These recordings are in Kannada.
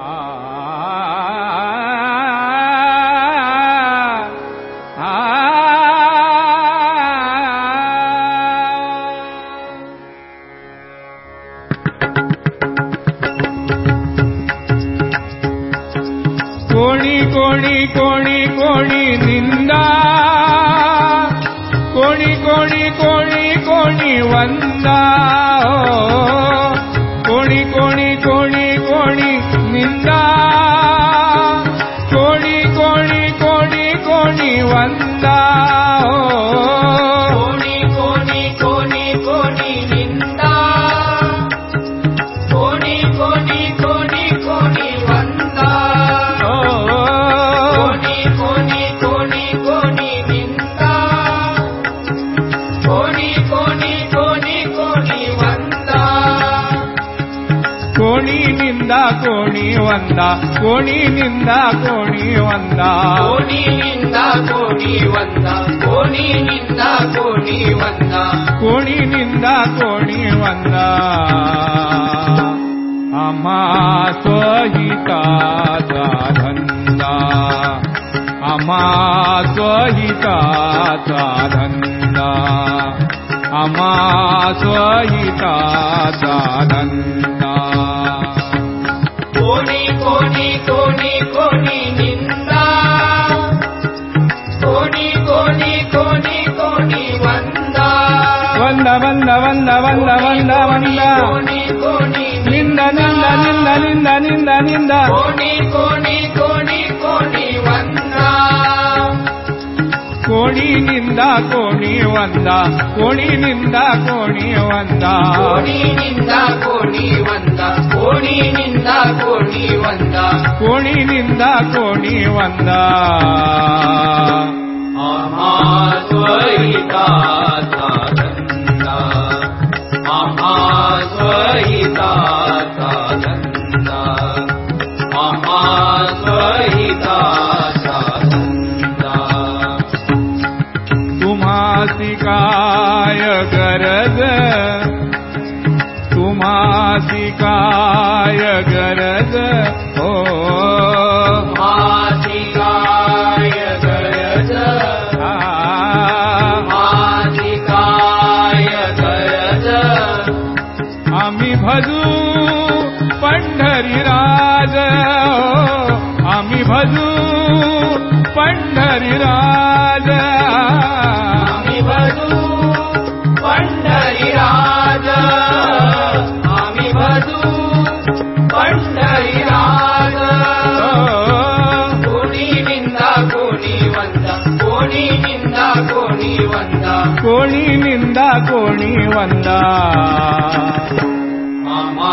ಕೋಣಿ ಕೋಣಿ ಕೋಣಿ ಕೋಣಿ ನಿಂದ. ಕೋಣಿ ಕೋಣಿ ಕೋಣಿ ಕೋಣಿ ಒಂದ. ninda ಒಂದ ಕೋಣಿನಿಂದ ಕೋಣಿ ಒಂದ ಕೋಣಿನಿಂದ ಕೋಣಿ ಒಂದ ಕೋಣಿನಿಂದ ಕೋಣಿ ಒಂದ ಕೋಣಿನಿಂದ ಕೋಣಿ ಒಂದ ಅಮಾ ಸ್ವಹಿತ ಸಾಧಂದ ಅಮಾ ಸ್ವಹಿತ ಸಾಧಂದ ಅಮಾ ಸ್ವಹಿತ ದಂದ ಕೋಣಿ ಕೋಣಿ ಕೋಣಿ ನಿಂದ. ವಂದ ವಂದ ವಂದ ವಂದ ವಂದ ವಂದ ನಿಂದ ನಿಂದ ನಿಂದ. ನಿಂದ ನಿಂದ ನಿಂದ ಕೋಣಿನಿಂದ ಕೋಣಿ ಒಂದ ಕೋಣಿನಿಂದ ಕೋಣಿ ಒಂದ ಕೋಣಿನಿಂದ ಕೋಣಿ ಒಂದ ಕೋಣಿನಿಂದ ಕೋಣಿ ಒಂದ ಕೋಣಿನಿಂದ ಕೋಣಿ ಒಂದ ಅಮಾದ್ವೈತ ಸಾಧನ ಅಮಾದ್ವೈತ குணிவந்தா அம்மா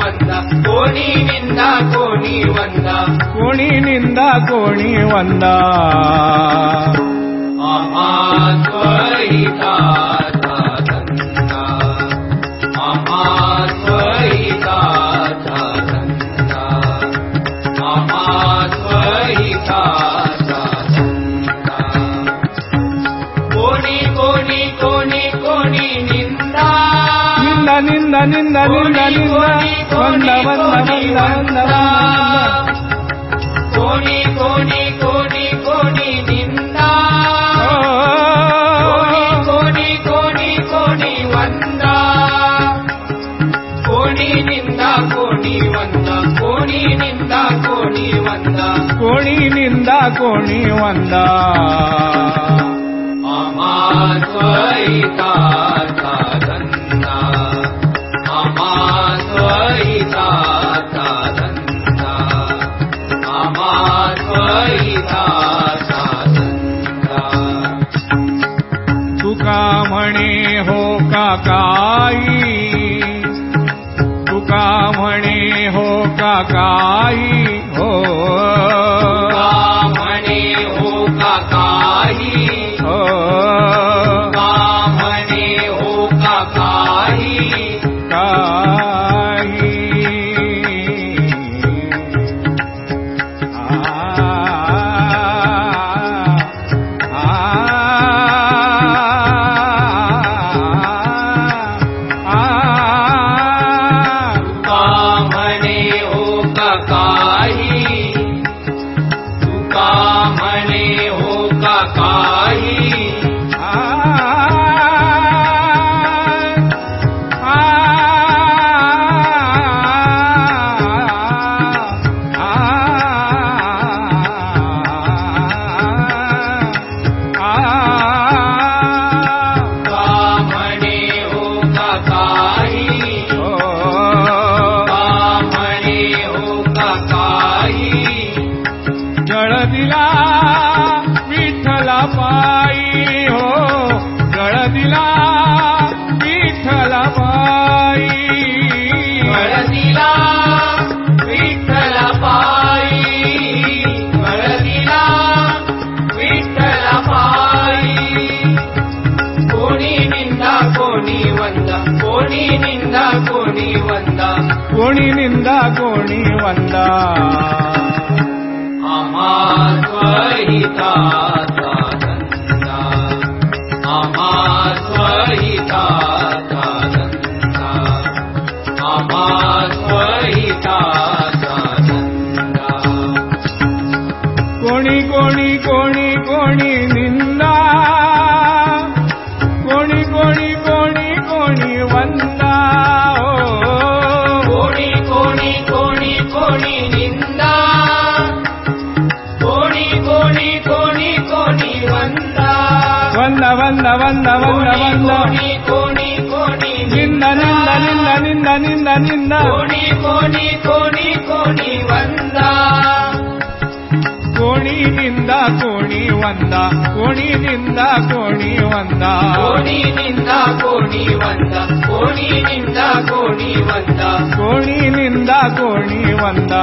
ಬಂದ ಕೋಣಿನಿಂದ ಕೋಣಿ ಬಂದ ಕೋಣಿನಿಂದ ಕೋಣಿ ಬಂದ ಅಮಾ ತ್ವರಿತ నింద నింద నింద ಕೋಣಿ ಕೋಣಿ ಕೋಣಿ ಕೋಣಿ ನಿಂದ ನಿಂದ ನಿಂದ ನಿಂದ ನಿಂದ ನಿಂದ ಒಂದ ಒಂದ ಒಂದ ಒಂದ ಕೋಣಿ ಕೋಣಿ ಕೋಣಿ ಕೋಣಿ ನಿಂದ ಕೋಣಿ ಕೋಣಿ ಕೋಣಿ ವಂದ ಕೋಣಿನಿಂದ ಕೋಣಿ ವಂದ ಕೋಣಿನಿಂದ ಕೋಣಿ ವಂದ ಕೋಣಿನಿಂದ ಕೋಣಿ ಒಂದ ಅಮಾತ್ವಯಿತಾ ದಂದ काकाई। तुका म्हणे हो काकाई? हो ಕೋಣಿನಿಂದ ಕೋಣಿ ಅಮಾ ಅಮಾತ್ವಹಿತಾ ವನ್ನ ಒಂದ ಒಂದ ನಿನ್ನ ನಿನ್ನ ನಿನ್ನ ನಿಂದ ನಿಂದ ಕೋಣಿ ಕೋಣಿ ಕೋಣಿ ಕೋಣಿ ವಂದ ಕೋಣಿನಿಂದ ಕೋಣಿ ವಂದ ಕೋಣಿನಿಂದ ಕೋಣಿ ವಂದ ಕೋಣಿನಿಂದ ಕೋಣಿ ವಂದ ಕೋಣಿನಿಂದ ಕೋಣಿ ವಂದ ಕೋಣಿನಿಂದ ಕೋಣಿ ಒಂದ